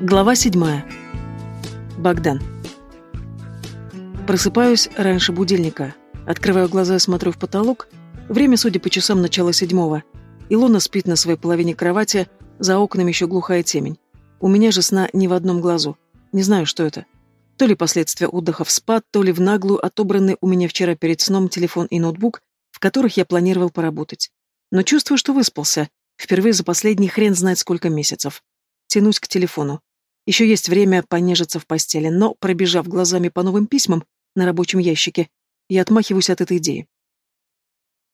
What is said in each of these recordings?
Глава седьмая. Богдан. Просыпаюсь раньше будильника. Открываю глаза и смотрю в потолок. Время, судя по часам, начало седьмого. Илона спит на своей половине кровати, за окнами еще глухая темень. У меня же сна ни в одном глазу. Не знаю, что это. То ли последствия отдыха в спад, то ли в наглую отобранные у меня вчера перед сном телефон и ноутбук, в которых я планировал поработать. Но чувствую, что выспался. Впервые за последний хрен знает сколько месяцев. Тянусь к телефону. Еще есть время понежиться в постели, но, пробежав глазами по новым письмам на рабочем ящике, я отмахиваюсь от этой идеи.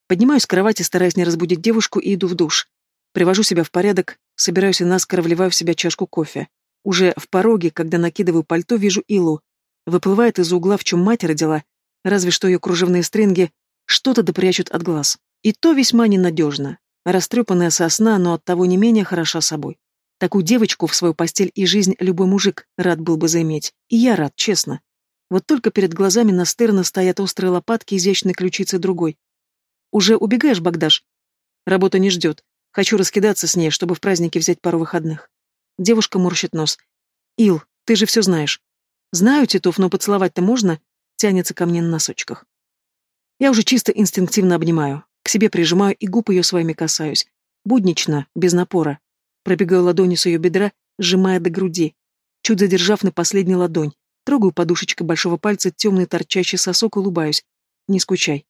Поднимаюсь с кровати, стараясь не разбудить девушку, и иду в душ. Привожу себя в порядок, собираюсь и наскоро вливаю в себя чашку кофе. Уже в пороге, когда накидываю пальто, вижу Илу. Выплывает из угла, в чем мать родила, разве что ее кружевные стринги что-то допрячут от глаз. И то весьма ненадежно. Растрепанная сосна, но оттого не менее хороша собой. Такую девочку в свою постель и жизнь любой мужик рад был бы заиметь. И я рад, честно. Вот только перед глазами настырно стоят острые лопатки, изящные ключицы другой. «Уже убегаешь, Богдаш?» «Работа не ждет. Хочу раскидаться с ней, чтобы в празднике взять пару выходных». Девушка морщит нос. «Ил, ты же все знаешь». «Знаю, Титов, но поцеловать-то можно?» Тянется ко мне на носочках. Я уже чисто инстинктивно обнимаю. К себе прижимаю и губ ее своими касаюсь. Буднично, без напора. Пробегаю ладонью с ее бедра, сжимая до груди. Чуть задержав на последней ладонь, трогаю подушечкой большого пальца темный торчащий сосок, улыбаюсь. Не скучай.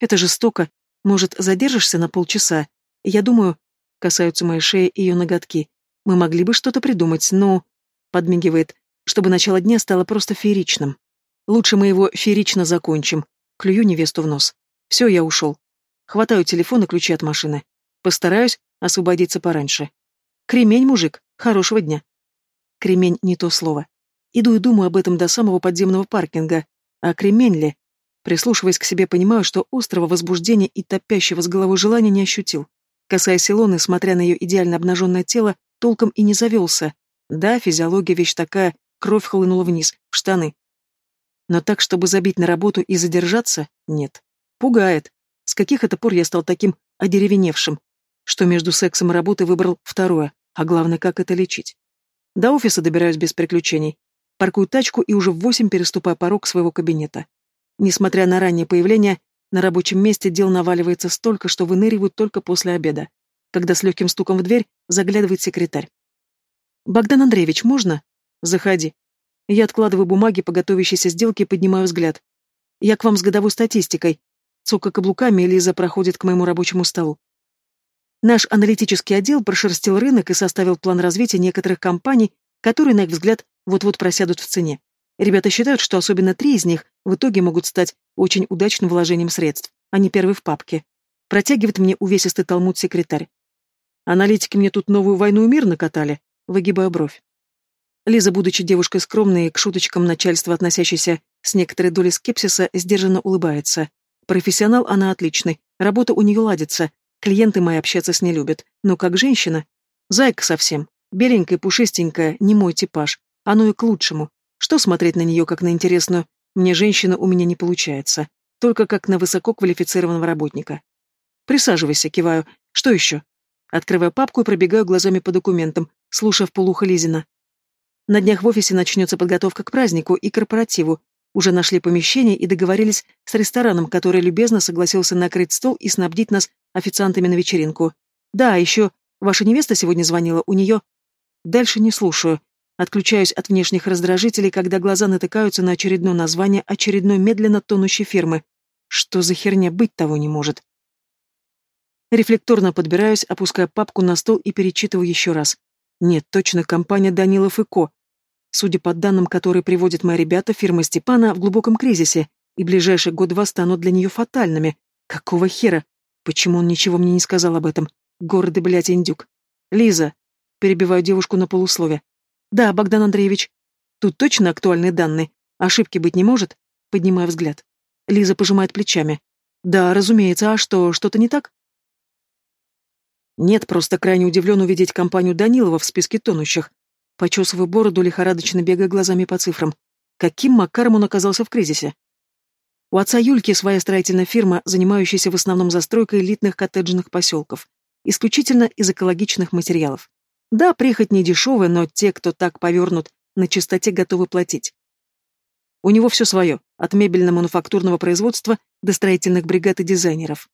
Это жестоко. Может, задержишься на полчаса? Я думаю, касаются моей шеи ее ноготки. Мы могли бы что-то придумать, но... Подмигивает, чтобы начало дня стало просто фееричным. Лучше мы его феерично закончим. Клюю невесту в нос. Все, я ушел. Хватаю телефон и ключи от машины. Постараюсь освободиться пораньше. Кремень, мужик, хорошего дня. Кремень не то слово. Иду и думаю об этом до самого подземного паркинга. А кремень ли? Прислушиваясь к себе, понимаю, что острого возбуждения и топящего с головой желания не ощутил. Касаясь Илоны, смотря на ее идеально обнаженное тело, толком и не завелся. Да, физиология вещь такая, кровь хлынула вниз, в штаны. Но так, чтобы забить на работу и задержаться, нет. Пугает. С каких это пор я стал таким одеревеневшим? Что между сексом и работой выбрал второе. А главное, как это лечить. До офиса добираюсь без приключений. Паркую тачку и уже в восемь переступаю порог своего кабинета. Несмотря на раннее появление, на рабочем месте дел наваливается столько, что выныривают только после обеда, когда с легким стуком в дверь заглядывает секретарь. «Богдан Андреевич, можно?» «Заходи». Я откладываю бумаги по готовящейся сделке и поднимаю взгляд. «Я к вам с годовой статистикой». Цока каблуками, Лиза проходит к моему рабочему столу. Наш аналитический отдел прошерстил рынок и составил план развития некоторых компаний, которые, на их взгляд, вот-вот просядут в цене. Ребята считают, что особенно три из них в итоге могут стать очень удачным вложением средств, а не первый в папке. Протягивает мне увесистый талмуд секретарь. Аналитики мне тут новую войну и мир накатали. Выгибаю бровь. Лиза, будучи девушкой скромной и к шуточкам начальства, относящейся с некоторой долей скепсиса, сдержанно улыбается. Профессионал она отличный, работа у нее ладится, Клиенты мои общаться с ней любят, но как женщина... Зайка совсем. Беленькая, пушистенькая, не мой типаж. Оно и к лучшему. Что смотреть на нее, как на интересную? Мне женщина у меня не получается. Только как на высококвалифицированного работника. Присаживайся, киваю. Что еще? Открываю папку и пробегаю глазами по документам, слушая в полухо Лизина. На днях в офисе начнется подготовка к празднику и корпоративу, уже нашли помещение и договорились с рестораном, который любезно согласился накрыть стол и снабдить нас официантами на вечеринку. Да, еще ваша невеста сегодня звонила, у нее... Дальше не слушаю. Отключаюсь от внешних раздражителей, когда глаза натыкаются на очередное название очередной медленно тонущей фирмы. Что за херня быть того не может? Рефлекторно подбираюсь, опуская папку на стол и перечитываю еще раз. Нет, точно, компания Данилов и Ко. Судя по данным, которые приводят мои ребята, фирма Степана в глубоком кризисе, и ближайшие год-два станут для нее фатальными. Какого хера? Почему он ничего мне не сказал об этом? Гордый, блядь, индюк. Лиза. Перебиваю девушку на полуслове. Да, Богдан Андреевич. Тут точно актуальные данные. Ошибки быть не может? Поднимаю взгляд. Лиза пожимает плечами. Да, разумеется, а что, что-то не так? Нет, просто крайне удивлен увидеть компанию Данилова в списке тонущих. Почесываю бороду, лихорадочно бегая глазами по цифрам. Каким макаром он оказался в кризисе? У отца Юльки своя строительная фирма, занимающаяся в основном застройкой элитных коттеджных поселков, исключительно из экологичных материалов. Да, прихоть не дешевая, но те, кто так повернут, на чистоте готовы платить. У него все свое, от мебельно-мануфактурного производства до строительных бригад и дизайнеров.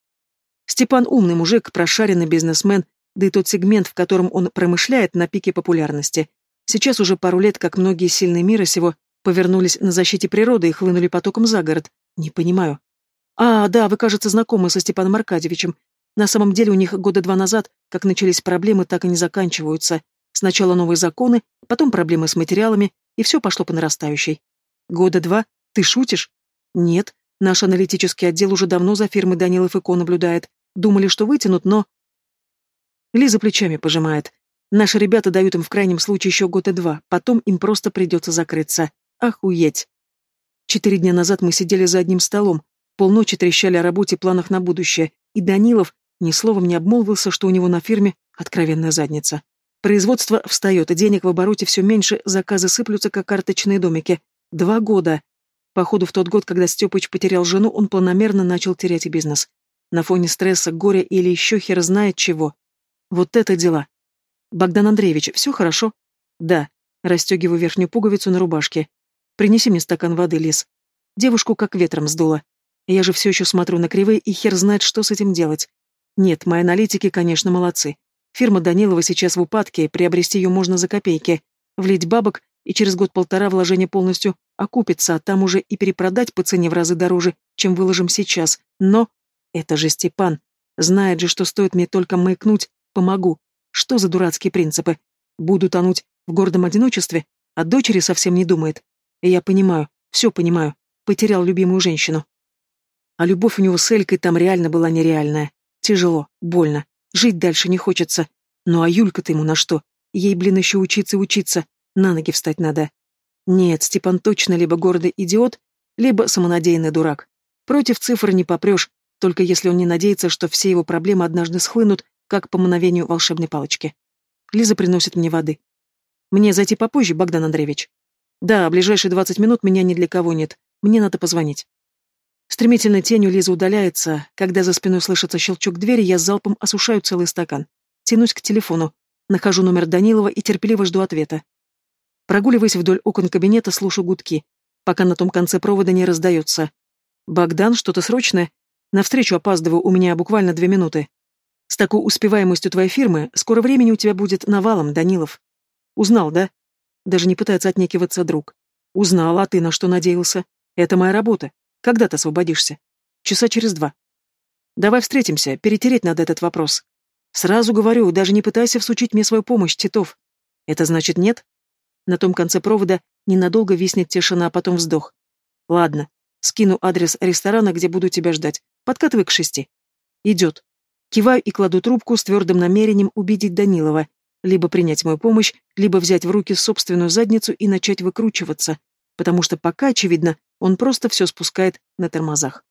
Степан умный мужик, прошаренный бизнесмен, да и тот сегмент, в котором он промышляет, на пике популярности. Сейчас уже пару лет, как многие сильные мира сего, повернулись на защите природы и хлынули потоком за город. Не понимаю. А, да, вы, кажется, знакомы со Степаном Аркадьевичем. На самом деле у них года два назад, как начались проблемы, так и не заканчиваются. Сначала новые законы, потом проблемы с материалами, и все пошло по нарастающей. Года два? Ты шутишь? Нет, наш аналитический отдел уже давно за фирмой Данилов и Ко наблюдает. Думали, что вытянут, но... Лиза плечами пожимает. Наши ребята дают им в крайнем случае еще года два, потом им просто придется закрыться. Охуеть. Четыре дня назад мы сидели за одним столом, полночи трещали о работе и планах на будущее, и Данилов ни словом не обмолвился, что у него на фирме откровенная задница. Производство встает, денег в обороте все меньше, заказы сыплются, как карточные домики. Два года. Походу, в тот год, когда Степыч потерял жену, он планомерно начал терять и бизнес. На фоне стресса, горя или еще хер знает чего. Вот это дела. Богдан Андреевич, все хорошо? Да. Растегиваю верхнюю пуговицу на рубашке. Принеси мне стакан воды, Лис. Девушку как ветром сдуло. Я же все еще смотрю на кривые, и хер знает, что с этим делать. Нет, мои аналитики, конечно, молодцы. Фирма Данилова сейчас в упадке, приобрести ее можно за копейки. Влить бабок, и через год-полтора вложение полностью окупится, а там уже и перепродать по цене в разы дороже, чем выложим сейчас. Но это же Степан. Знает же, что стоит мне только маякнуть, помогу. Что за дурацкие принципы? Буду тонуть в гордом одиночестве, а дочери совсем не думает. И я понимаю, все понимаю. Потерял любимую женщину. А любовь у него с Элькой там реально была нереальная. Тяжело, больно. Жить дальше не хочется. Ну а Юлька-то ему на что? Ей, блин, еще учиться и учиться. На ноги встать надо. Нет, Степан точно либо гордый идиот, либо самонадеянный дурак. Против цифр не попрешь, только если он не надеется, что все его проблемы однажды схлынут, как по мановению волшебной палочки. Лиза приносит мне воды. Мне зайти попозже, Богдан Андреевич. Да, ближайшие двадцать минут меня ни для кого нет. Мне надо позвонить. Стремительной тенью Лиза удаляется. Когда за спиной слышится щелчок двери, я залпом осушаю целый стакан. Тянусь к телефону. Нахожу номер Данилова и терпеливо жду ответа. Прогуливаясь вдоль окон кабинета, слушаю гудки, пока на том конце провода не раздается. «Богдан, что-то срочное? Навстречу опаздываю, у меня буквально две минуты. С такой успеваемостью твоей фирмы скоро времени у тебя будет навалом, Данилов. Узнал, да? Даже не пытается отнекиваться друг. Узнал, а ты на что надеялся? Это моя работа. Когда ты освободишься? Часа через два. Давай встретимся, перетереть надо этот вопрос. Сразу говорю, даже не пытайся всучить мне свою помощь, Титов. Это значит нет? На том конце провода ненадолго виснет тишина, а потом вздох. Ладно, скину адрес ресторана, где буду тебя ждать. Подкатывай к шести. Идет. Киваю и кладу трубку с твердым намерением убедить Данилова. Либо принять мою помощь, либо взять в руки собственную задницу и начать выкручиваться. Потому что пока, очевидно, он просто все спускает на тормозах.